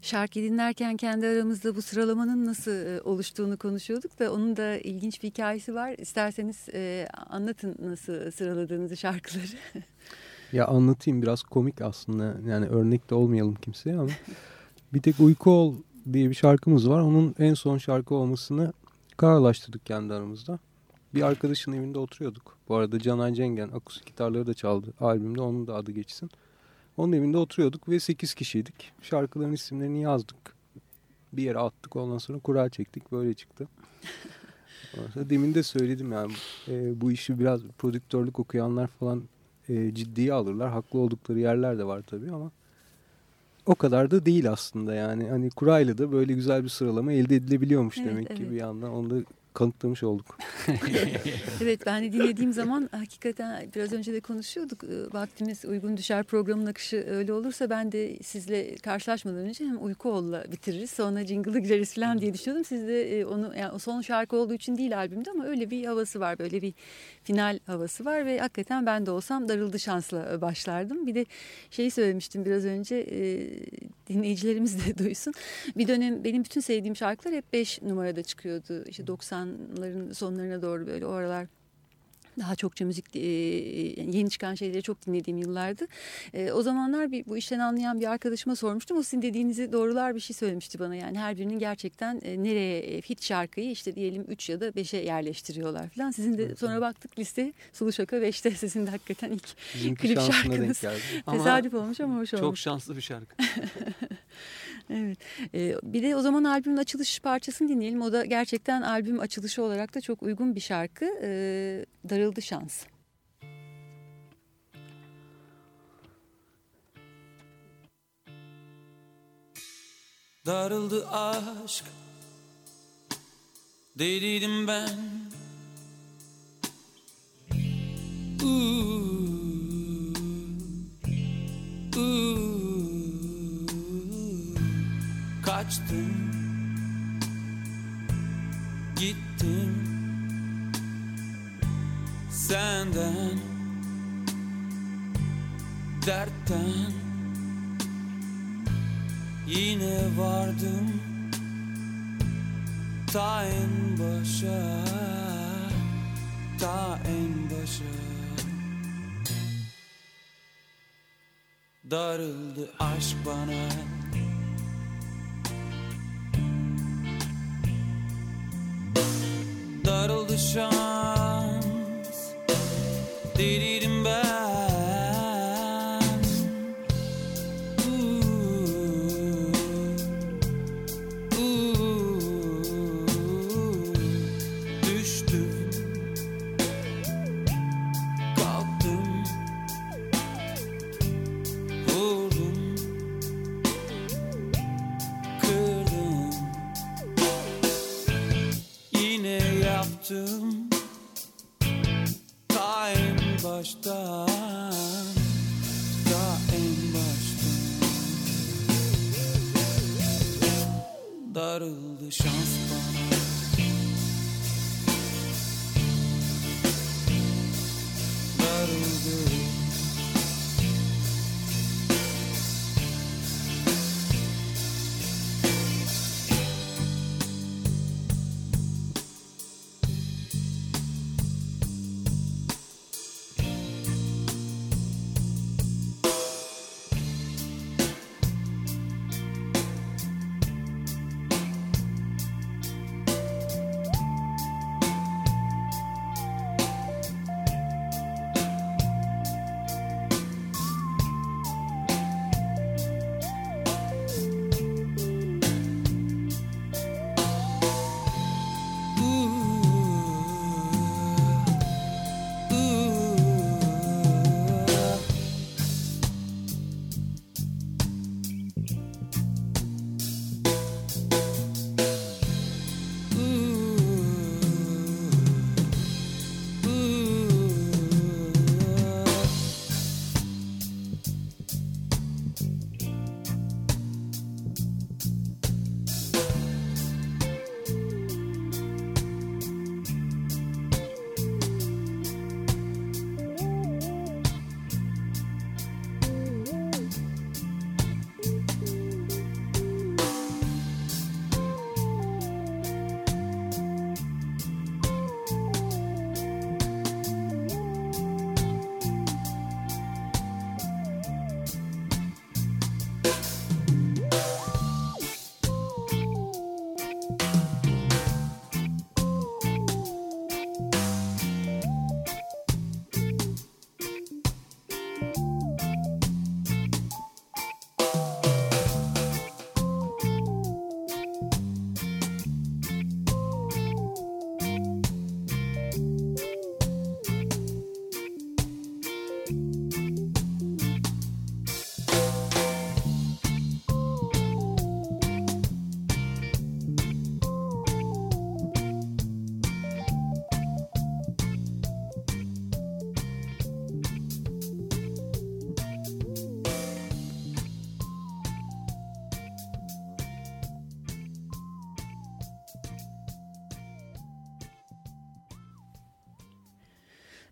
Şarkı dinlerken kendi aramızda bu sıralamanın nasıl e, oluştuğunu konuşuyorduk da onun da ilginç bir hikayesi var. İsterseniz e, anlatın nasıl sıraladığınızı şarkıları. Ya anlatayım biraz komik aslında. Yani örnek de olmayalım kimseye ama. bir tek Uyku Ol diye bir şarkımız var. Onun en son şarkı olmasını kararlaştırdık kendi aramızda. Bir arkadaşın evinde oturuyorduk. Bu arada Canay Cengen akustik gitarları da çaldı albümde. Onun da adı geçsin. Onun evinde oturuyorduk ve 8 kişiydik. Şarkıların isimlerini yazdık. Bir yere attık. Ondan sonra kura çektik. Böyle çıktı. Demin de söyledim yani e, bu işi biraz prodüktörlük okuyanlar falan e, ciddiye alırlar. Haklı oldukları yerler de var tabii ama o kadar da değil aslında yani. Hani kurayla da böyle güzel bir sıralama elde edilebiliyormuş Evet, demek ki evet. bir yandan. Onu da kanıtlamış olduk. evet ben de dinlediğim zaman hakikaten biraz önce de konuşuyorduk. Vaktimiz uygun düşer programın akışı öyle olursa ben de sizle karşılaşmadan önce hem Uykuoğlu'la bitiririz sonra Jingle'ı gireriz falan diye düşünüyordum. Siz de onu yani o son şarkı olduğu için değil albümde ama öyle bir havası var böyle bir final havası var ve hakikaten ben de olsam darıldı şansla başlardım. Bir de şeyi söylemiştim biraz önce dinleyicilerimiz de duysun. Bir dönem benim bütün sevdiğim şarkılar hep 5 numarada çıkıyordu. İşte 90'ların sonlarına doğru böyle o aralar daha çokça müzik e, yeni çıkan şeyleri çok dinlediğim yıllardı. E, o zamanlar bir, bu işten anlayan bir arkadaşıma sormuştum. O sizin dediğinizi doğrular bir şey söylemişti bana. Yani her birinin gerçekten e, nereye e, hit şarkıyı işte diyelim 3 ya da 5'e yerleştiriyorlar falan. Sizin de evet, sonra baktık liste Sulu Şaka 5'te sizin de hakikaten ilk Bizimki klip şarkınız. Tesadüf olmuş ama hoş olmuş. Çok şanslı bir şarkı. evet. Ee, bir de o zaman albümün açılış parçasını dinleyelim. O da gerçekten albüm açılışı olarak da çok uygun bir şarkı. Ee, Darıldı Şans. Darıldı aşk Deliydim ben Ooh, kaçtım Gittim Senden. Dertten. Yine vardım. Ta en başa. Ta en başa. Darıldı aşk bana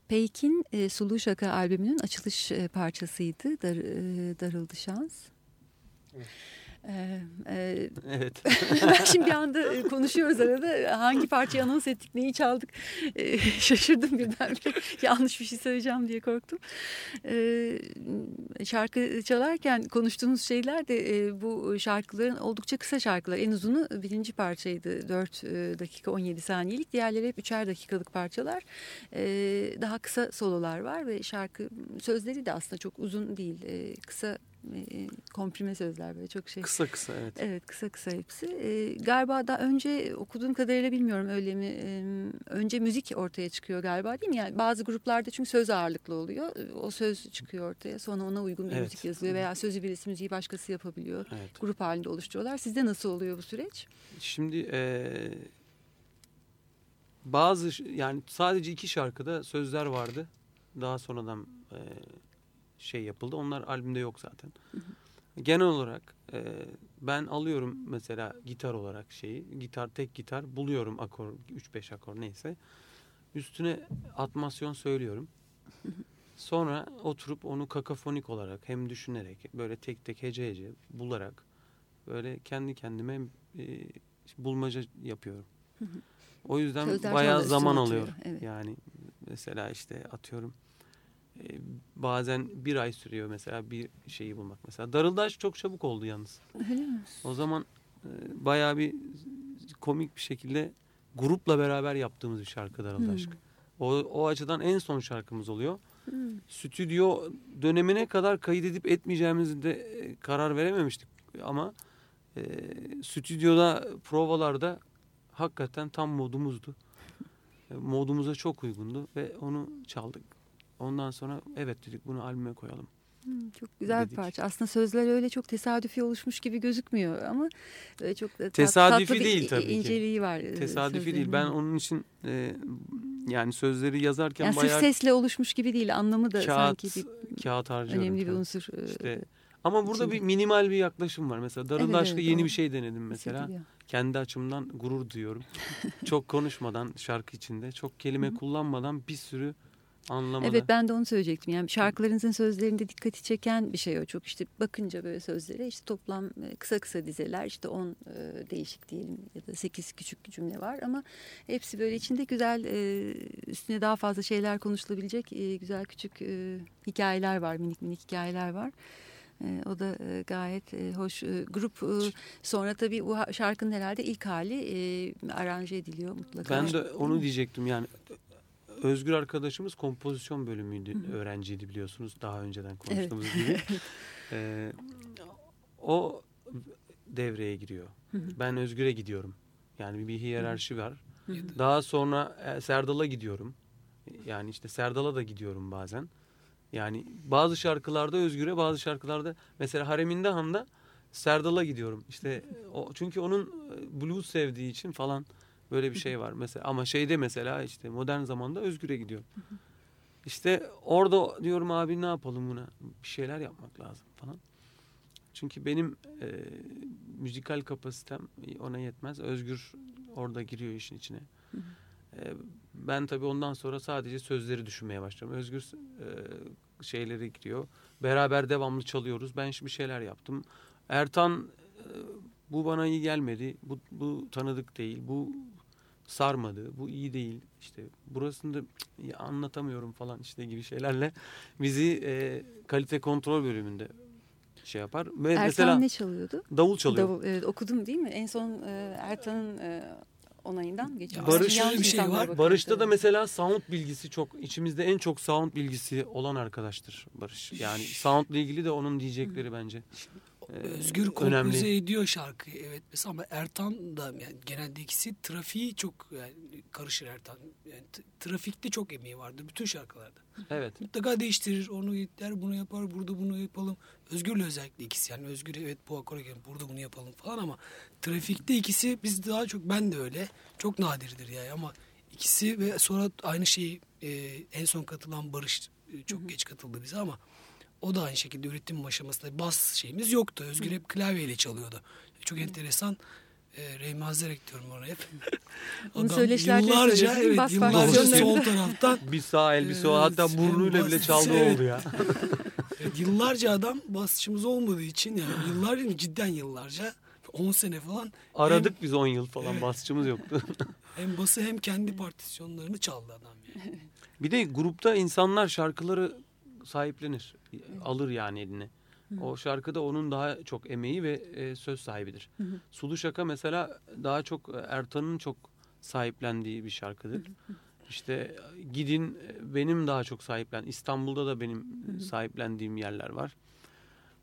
Peyk'in e, Sulu Şaka albümünün açılış e, parçasıydı. Dar, e, Darıldı Şans. Evet. Ee, e, Evet. Şimdi bir anda konuşuyoruz arada. Hangi parçayı anons ettik, neyi çaldık e, şaşırdım birden. Yanlış bir şey söyleyeceğim diye korktum. Şarkı çalarken konuştuğumuz şeyler de e, bu şarkıların oldukça kısa şarkılar. En uzunu birinci parçaydı. 4 e, dakika 17 saniyelik. Diğerleri hep üçer dakikalık parçalar. Daha kısa sololar var ve şarkı sözleri de aslında çok uzun değil. E, kısa e, komprime sözler böyle çok şey. Kısa kısa evet. Evet kısa kısa hepsi. E, galiba da önce okuduğum kadarıyla bilmiyorum öyle mi? E, önce müzik ortaya çıkıyor galiba değil mi? Yani bazı gruplarda çünkü söz ağırlıklı oluyor. E, o söz çıkıyor ortaya sonra ona uygun bir Evet. müzik yazılıyor veya sözü birisi müziği başkası yapabiliyor. Evet. Grup halinde oluşturuyorlar. Sizde nasıl oluyor bu süreç? Şimdi eee, bazı yani sadece iki şarkıda sözler vardı. Daha sonradan eee, şey yapıldı. Onlar albümde yok zaten. Genel olarak eee, ben alıyorum mesela gitar olarak şeyi. Gitar tek gitar buluyorum akor 3-5 akor neyse. Üstüne atmasyon söylüyorum. Sonra oturup onu kakafonik olarak hem düşünerek böyle tek tek hece hece bularak böyle kendi kendime e, bulmaca yapıyorum. O yüzden Sözler bayağı zaman alıyor. evet. Yani mesela işte atıyorum e, bazen bir ay sürüyor mesela bir şeyi bulmak. Mesela Darıldaş çok çabuk oldu yalnız. Öyle mi? O zaman e, bayağı bir komik bir şekilde grupla beraber yaptığımız bir şarkı Darıldaş. Hmm. O, o açıdan en son şarkımız oluyor. Hmm. Stüdyo dönemine kadar kaydedip etmeyeceğimizi de e, karar verememiştik. Ama e, stüdyoda provalarda hakikaten tam modumuzdu. E, modumuza çok uygundu ve onu çaldık. Ondan sonra evet dedik bunu albüme koyalım. Hmm, Çok güzel Dedik. bir parça. Aslında sözler öyle çok tesadüfi oluşmuş gibi gözükmüyor ama böyle çok tat- Tesadüfi tatlı bir değil i- tabii ki. inceliği var. e, Tesadüfi değil. sözlerin. Ben onun için e, yani sözleri yazarken yani sırf bayağı sesle oluşmuş gibi değil. Anlamı da kağıt, sanki bir kağıt önemli bir unsur. e, İşte Ama burada içinde. bir minimal bir yaklaşım var. Mesela Darıl Evet, evet, yeni o bir şey denedim mesela. hissediliyor. Kendi açımdan gurur duyuyorum. çok konuşmadan şarkı içinde, çok kelime kullanmadan bir sürü anlamada. Evet ben de onu söyleyecektim. Yani şarkılarınızın sözlerinde dikkati çeken bir şey o. Çok işte bakınca böyle sözlere işte toplam e, kısa kısa dizeler işte 10 değişik diyelim ya da 8 küçük cümle var ama hepsi böyle içinde güzel e, üstüne daha fazla şeyler konuşulabilecek e, güzel küçük e, hikayeler var. Minik minik hikayeler var. E, o da e, gayet e, hoş. E, grup e, sonra tabii bu şarkının herhalde ilk hali e, aranje ediliyor mutlaka. Ben de onu diyecektim yani. Özgür arkadaşımız kompozisyon bölümüydü, Hı öğrenciydi biliyorsunuz daha önceden konuştuğumuz gibi. Ee, o devreye giriyor. Hı. Ben Özgür'e gidiyorum. Yani bir hiyerarşi var. Hı. Daha sonra e, Serdal'a gidiyorum. Yani işte Serdal'a da gidiyorum bazen. Yani bazı şarkılarda Özgür'e, bazı şarkılarda mesela Hareminde Han'da Serdal'a gidiyorum. İşte o çünkü onun e, blues sevdiği için falan böyle bir şey var mesela ama şeyde mesela işte modern zamanda Özgür'e gidiyorum. İşte orada diyorum abi ne yapalım buna? Bir şeyler yapmak lazım falan. Çünkü benim e, müzikal kapasitem ona yetmez. Özgür orada giriyor işin içine. E, ben tabii ondan sonra sadece sözleri düşünmeye başlıyorum. Özgür e, şeyleri giriyor. Beraber devamlı çalıyoruz. Ben şimdi şeyler yaptım. Ertan e, bu bana iyi gelmedi. Bu, bu tanıdık değil. Bu sarmadı. Bu iyi değil. İşte burasında cık, ya anlatamıyorum falan işte gibi şeylerle bizi e, kalite kontrol bölümünde şey yapar. Ve Ertan mesela ne çalıyordu? davul çalıyor. Davul, evet, okudum değil mi? En son e, Ertan'ın e, onayından geçiyor. Barış- Yanlış şöyle bir şey var. Barış'ta da mesela sound bilgisi çok içimizde en çok sound bilgisi olan arkadaştır Barış. Yani soundla ilgili de onun diyecekleri bence. Özgür önemli. kompozisyon ediyor şarkıyı evet mesela ama Ertan da yani genelde ikisi trafiği çok yani karışır Ertan. Yani trafikte çok emeği vardır bütün şarkılarda. Evet. Mutlaka değiştirir onu der bunu yapar burada bunu yapalım. Özgür'le özellikle ikisi yani Özgür evet bu akora gelin burada bunu yapalım falan ama trafikte ikisi biz daha çok ben de öyle çok nadirdir yani ama ikisi ve sonra aynı şeyi e, en son katılan Barış çok geç katıldı bize ama o da aynı şekilde üretim aşamasında bas şeyimiz yoktu. Özgür hep klavyeyle çalıyordu. Çok enteresan. E, Reymazerek diyorum onu hep. Adam yıllarca, evet, bas yıllarca sol taraftan Bir sağ el bir sol Evet, hatta burnuyla hem bile çaldığı evet. oldu ya. Evet, yıllarca adam basçımız olmadığı için yani yıllar değil mi? cidden yıllarca 10 sene falan Aradık biz 10 yıl falan basçımız yoktu. hem bası hem kendi partisyonlarını çaldı adam yani. Bir de grupta insanlar şarkıları sahiplenir. Alır yani eline. O şarkıda onun daha çok emeği ve e, söz sahibidir. Sulu Şaka mesela daha çok e, Ertan'ın çok sahiplendiği bir şarkıdır. İşte e, Gidin e, benim daha çok sahiplen. İstanbul'da da benim sahiplendiğim yerler var.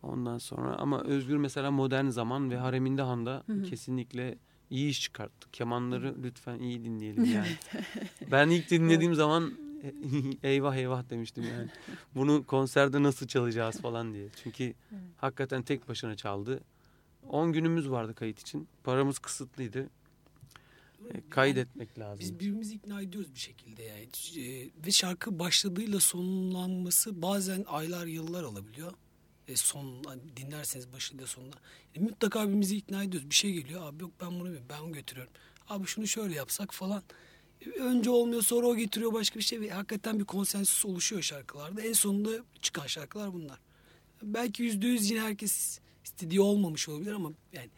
Ondan sonra ama Özgür mesela Modern Zaman ve Hareminde Han'da kesinlikle iyi iş çıkarttı. Kemanları lütfen iyi dinleyelim yani. ben ilk dinlediğim zaman eyvah eyvah demiştim yani. Bunu konserde nasıl çalacağız falan diye. Çünkü hakikaten tek başına çaldı. 10 günümüz vardı kayıt için. Paramız kısıtlıydı. E, kaydetmek lazım. Biz birbirimizi ikna ediyoruz bir şekilde yani. E, ve şarkı başladığıyla sonlanması bazen aylar yıllar alabiliyor. E, son hani dinlerseniz başıyla sonunda. E, mutlaka birbirimizi ikna ediyoruz. Bir şey geliyor. Abi yok ben bunu. Ben götürüyorum. Abi şunu şöyle yapsak falan. Önce olmuyor sonra o getiriyor başka bir şey. Ve hakikaten bir konsensüs oluşuyor şarkılarda. En sonunda çıkan şarkılar bunlar. Belki yüzde yüz yine herkes istediği olmamış olabilir ama yani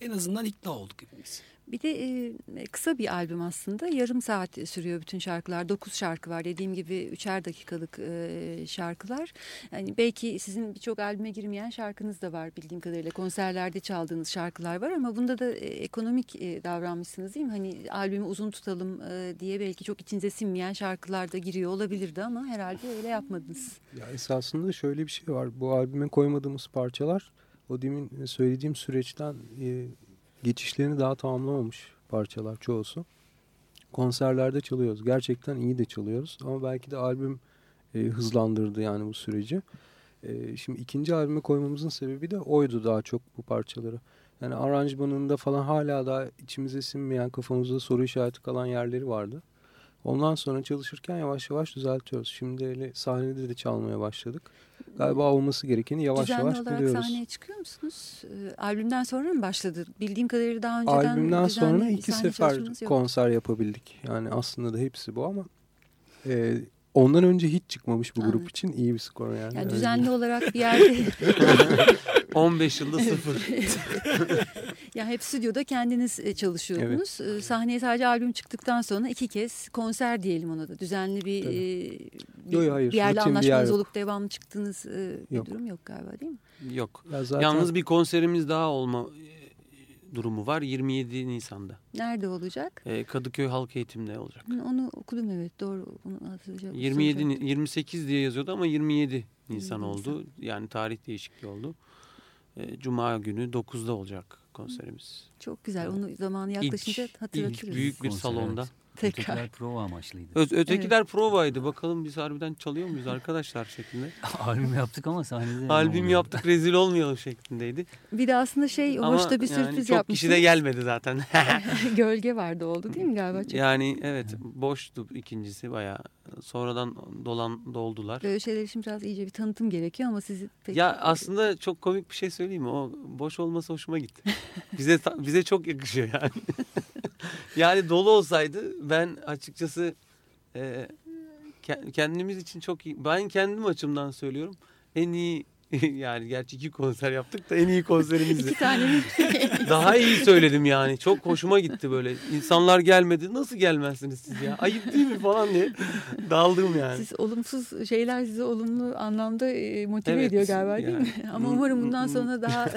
en azından ikna olduk hepimiz. Bir de e, kısa bir albüm aslında. Yarım saat sürüyor bütün şarkılar. Dokuz şarkı var. Dediğim gibi üçer dakikalık e, şarkılar. Yani belki sizin birçok albüme girmeyen şarkınız da var bildiğim kadarıyla. Konserlerde çaldığınız şarkılar var ama bunda da e, ekonomik e, davranmışsınız değil mi? Hani albümü uzun tutalım e, diye belki çok içinize sinmeyen şarkılar da giriyor olabilirdi ama herhalde öyle yapmadınız. Ya esasında şöyle bir şey var. Bu albüme koymadığımız parçalar o demin söylediğim süreçten e, geçişlerini daha tamamlamamış parçalar çoğusu. Konserlerde çalıyoruz. Gerçekten iyi de çalıyoruz. Ama belki de albüm e, hızlandırdı yani bu süreci. E, şimdi ikinci albüme koymamızın sebebi de oydu daha çok bu parçaları. Yani aranjmanında falan hala daha içimize sinmeyen kafamızda soru işareti kalan yerleri vardı. Ondan sonra çalışırken yavaş yavaş düzeltiyoruz. Şimdi öyle sahnede de çalmaya başladık. Galiba olması gerekeni yavaş Düzenli yavaş olarak buluyoruz. sahneye çıkıyor musunuz? E, albümden sonra mı başladı? Bildiğim kadarıyla daha önceden Albümden düzenli sonra iki sefer konser yapabildik. Yani aslında da hepsi bu ama e, ondan önce hiç çıkmamış bu grup Anladım. için iyi bir skor yani. Yani Öyle düzenli olarak bir yerde 15 yılda sıfır. ya hep stüdyoda kendiniz e, çalışıyordunuz. E, Sahneye sadece albüm çıktıktan sonra iki kez konser diyelim ona da. Düzenli bir, Tabii. e, bir, Yo, yo, hayır, bir yerle rutin bir yer anlaşmanız yok. olup devamlı çıktığınız e, bir Yok. durum yok galiba değil mi? Yok. Ya zaten Yalnız bir konserimiz daha olma durumu var 27 Nisan'da. Nerede olacak? E, Kadıköy Halk Eğitim'de olacak. Hı, Onu okudum evet doğru. Onu hatırlayacağım. 27 soracaktım. Ni- 28 diye yazıyordu ama 27 Nisan 27 oldu. Yani tarih değişikliği oldu. E, Cuma günü 9'da olacak konserimiz. Çok güzel. Onu zamanı yaklaşınca İlk, hatırlatırız. ilk büyük bir Konser, salonda. evet. Tekrar. Ötekiler prova amaçlıydı. Ö- ötekiler provaydı. Bakalım biz harbiden çalıyor muyuz arkadaşlar şeklinde. Albüm yaptık ama sahnede Albüm yaptık rezil olmayalım şeklindeydi. Bir de aslında şey Ama hoş da bir yani sürpriz çok yapmışsınız. kişi de gelmedi zaten. Gölge vardı oldu değil mi galiba? Çok yani evet boştu ikincisi bayağı. Sonradan dolan doldular. Böyle şeyler için biraz iyice bir tanıtım gerekiyor ama sizi pek... Ya aslında çok komik bir şey söyleyeyim mi? O boş olması hoşuma gitti. Bize bize çok yakışıyor yani. yani dolu olsaydı ben açıkçası e, ke- kendimiz için çok iyi. Ben kendim açımdan söylüyorum. En iyi yani gerçi iki konser yaptık da en iyi konserimizdi. İki tane Daha iyi söyledim yani. Çok hoşuma gitti böyle. İnsanlar gelmedi. Nasıl gelmezsiniz siz ya? Ayıp değil mi falan diye. Daldım yani. Siz olumsuz şeyler sizi olumlu anlamda e, motive Evet, ediyor galiba değil mi? yani. Ama umarım bundan sonra daha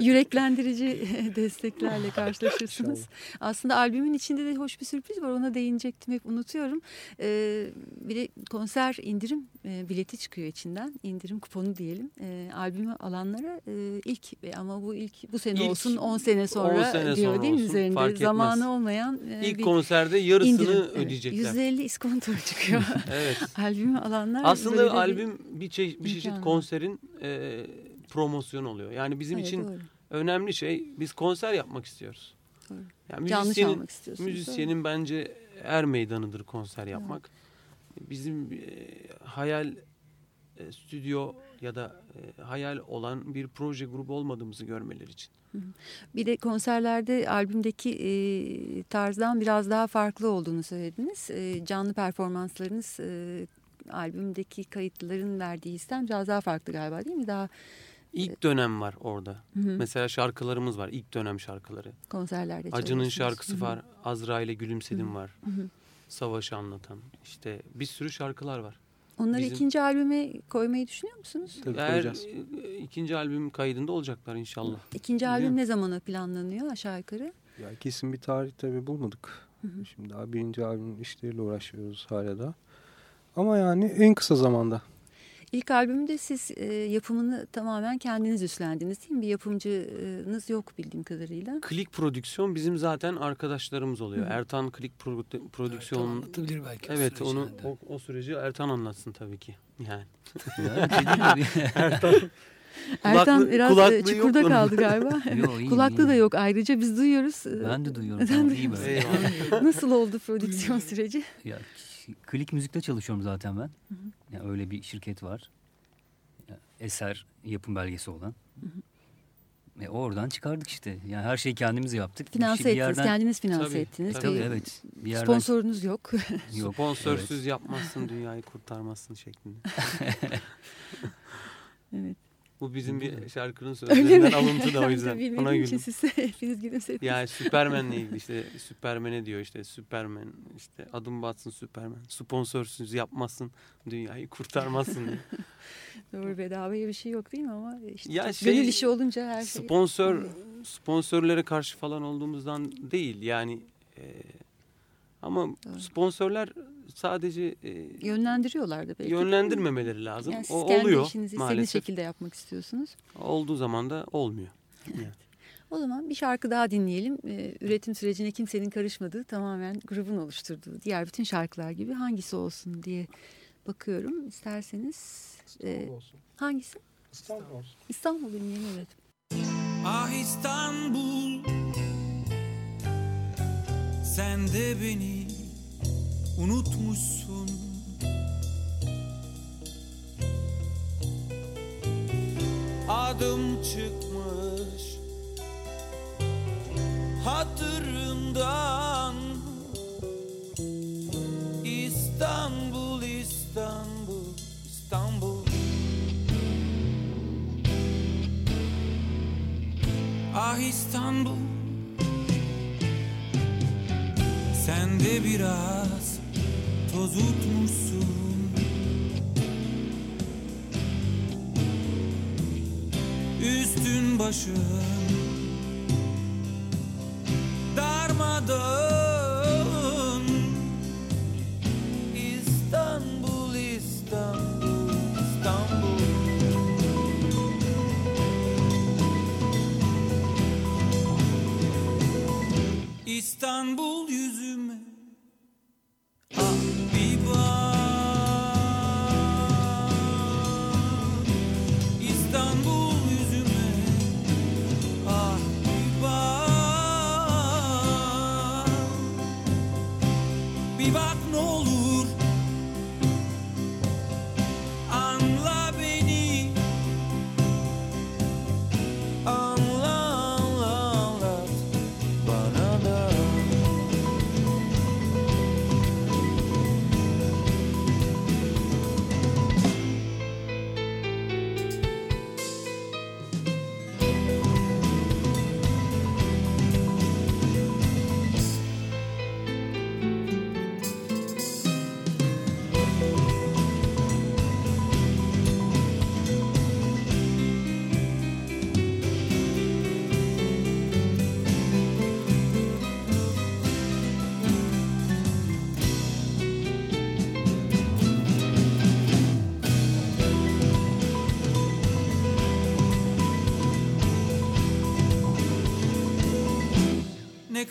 yüreklendirici desteklerle karşılaşırsınız. Aslında albümün içinde de hoş bir sürpriz var. Ona değinecektim hep unutuyorum. Ee, bir de konser indirim e, bileti çıkıyor içinden. İndirim kuponu diyelim. E, albümü alanlara e, ilk ama bu ilk bu sene İlk olsun 10 sene sonra 10 sene diyor sonra değil mi üzerinde? fark etmez. Zamanı olmayan e, İlk konserde yarısını indirim. Evet, ödeyecekler. %50 iskonto çıkıyor. Evet. Albümü alanlar Aslında böyle albüm bir, çe- bir çeşit imkanı var. konserin e, promosyon oluyor. Yani bizim Evet, için doğru. önemli şey biz konser yapmak istiyoruz. Doğru. Yani Canlı çalmak istiyorsunuz. müzisyenin bence er meydanıdır konser yapmak. Bizim e, hayal e, stüdyo ya da e, hayal olan bir proje grubu olmadığımızı görmeleri için. Bir de konserlerde albümdeki e, tarzdan biraz daha farklı olduğunu söylediniz. E, canlı performanslarınız e, albümdeki kayıtların verdiği histen biraz daha farklı galiba değil mi? Daha İlk dönem var orada. Hı hı. Mesela şarkılarımız var. ilk dönem şarkıları. konserlerde Acı'nın şarkısı Hı hı. var. Azra ile Gülümsedim var. Hı hı. Savaşı anlatan. İşte bir sürü şarkılar var. Onları Bizim- ikinci albüme koymayı düşünüyor musunuz? Tabii Eğer koyacağız. e, ikinci albüm kaydında olacaklar inşallah. İkinci Değil albüm mi? ne zamana planlanıyor aşağı yukarı? Ya kesin bir tarih tabii bulmadık. Şimdi daha birinci albümün işleriyle uğraşıyoruz hala da. Ama yani en kısa zamanda. İlk albümde siz e, yapımını tamamen kendiniz üstlendiniz değil mi? Bir yapımcınız yok bildiğim kadarıyla. Klik prodüksiyon bizim zaten arkadaşlarımız oluyor. Hı. Ertan Klik Pro- Ertan prodüksiyon. anlatabilir belki. Evet onu yani. o, o süreci Ertan anlatsın tabii ki. Yani gibi. Ertan Kulaklı- biraz kulaklığı e, yok çukurda bunun. kaldı galiba. Yo, iyi, Kulaklığı da yok ayrıca biz duyuyoruz. Ben de duyuyorum. Tamam, de- iyi böyle. Nasıl oldu prodüksiyon süreci? Ya, klik müzikte çalışıyorum zaten ben. Ya, öyle bir şirket var. Eser yapım belgesi olan. E, oradan çıkardık işte. Yani her şeyi kendimiz yaptık. Finanse Bir ettiniz, kendiniz finanse Tabii, ettiniz. tabii. Tabii evet. Bir yerden Sponsorunuz yok. yok. Sponsorsuz Evet. yapmazsın dünyayı kurtarmazsın şeklinde. evet. Bu bizim bir şarkının sözlerinden alıntı da o yüzden. Ona için güldüm. siz hepiniz gülümsediniz. Yani Süpermen'le ilgili işte Süpermen'e diyor işte Süpermen işte adım batsın Süpermen sponsorsuz yapmazsın dünyayı kurtarmazsın diye. Doğru bedavaya bir şey yok değil mi ama işte Ya şey, gönül işi olunca her şey. Sponsor sponsorlara karşı falan olduğumuzdan değil yani e, ama Doğru. sponsorlar sadece e, Yönlendiriyorlar da belki. yönlendirmemeleri lazım. Yani siz o kendi oluyor işinizi istediğiniz maalesef. şekilde yapmak istiyorsunuz. Olduğu zaman da olmuyor. Yani. O zaman bir şarkı daha dinleyelim. Ee, üretim sürecine kimsenin karışmadığı, tamamen grubun oluşturduğu diğer bütün şarkılar gibi hangisi olsun diye bakıyorum. İsterseniz e, hangisi? İstanbul olsun. İstanbul dinleyelim evet. Ah İstanbul Sen de beni unutmuşsun. Adım çıkmış hatırımdan. İstanbul, İstanbul, İstanbul. Ah İstanbul Sen de biraz tozutmuşsun Üstün başın darmadağın. İstanbul, İstanbul, İstanbul. İstanbul yüzüme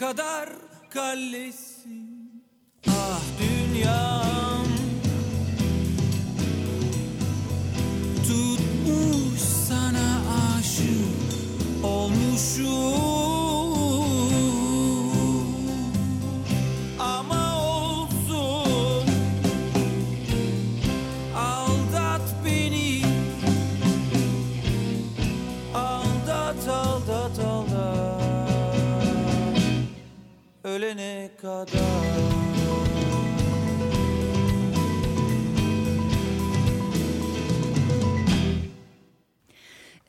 kadar kallesin kadar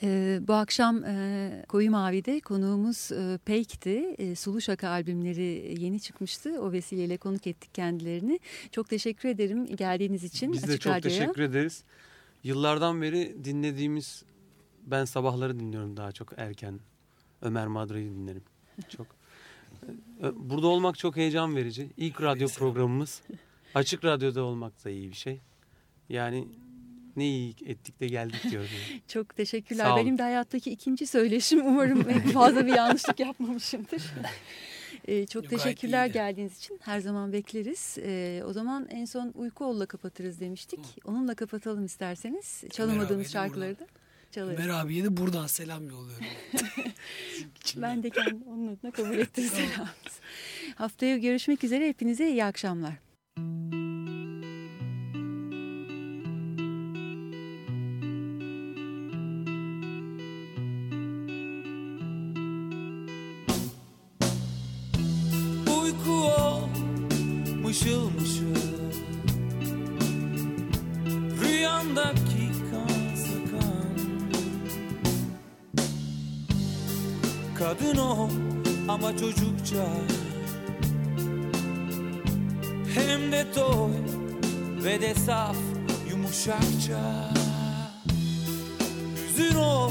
Ee, bu akşam e, Koyu Mavi'de konuğumuz e, Peyk'ti. E, Sulu Şaka albümleri yeni çıkmıştı. O vesileyle konuk ettik kendilerini. Çok teşekkür ederim geldiğiniz için Biz de çok Radyo'ya. teşekkür ederiz. Yıllardan beri dinlediğimiz ben sabahları dinliyorum daha çok erken. Ömer Madra'yı dinlerim. Çok. Burada olmak çok heyecan verici. İlk radyo programımız. Açık radyoda olmak da iyi bir şey. Yani ne iyi ettik de geldik diyorum. yani. Çok teşekkürler. Sağ olun. Benim de hayattaki ikinci söyleşim. Umarım fazla bir yanlışlık yapmamışımdır. Ee, çok Yok, teşekkürler iyiydi. geldiğiniz için. Her zaman bekleriz. Ee, o zaman en son Uyku Ol'la kapatırız demiştik. Onunla kapatalım isterseniz. Çalamadığımız şarkıları da çalarız. Ömer abiye de buradan selam yolluyorum. Ben de kendi onun adına kabul ettim selamınızı. Haftaya görüşmek üzere. Hepinize iyi akşamlar. Uyku ama çocukça Hem de toy ve de saf yumuşakça. Hüzün o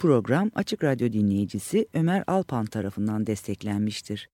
Program Açık Radyo dinleyicisi Ömer Alpan tarafından desteklenmiştir.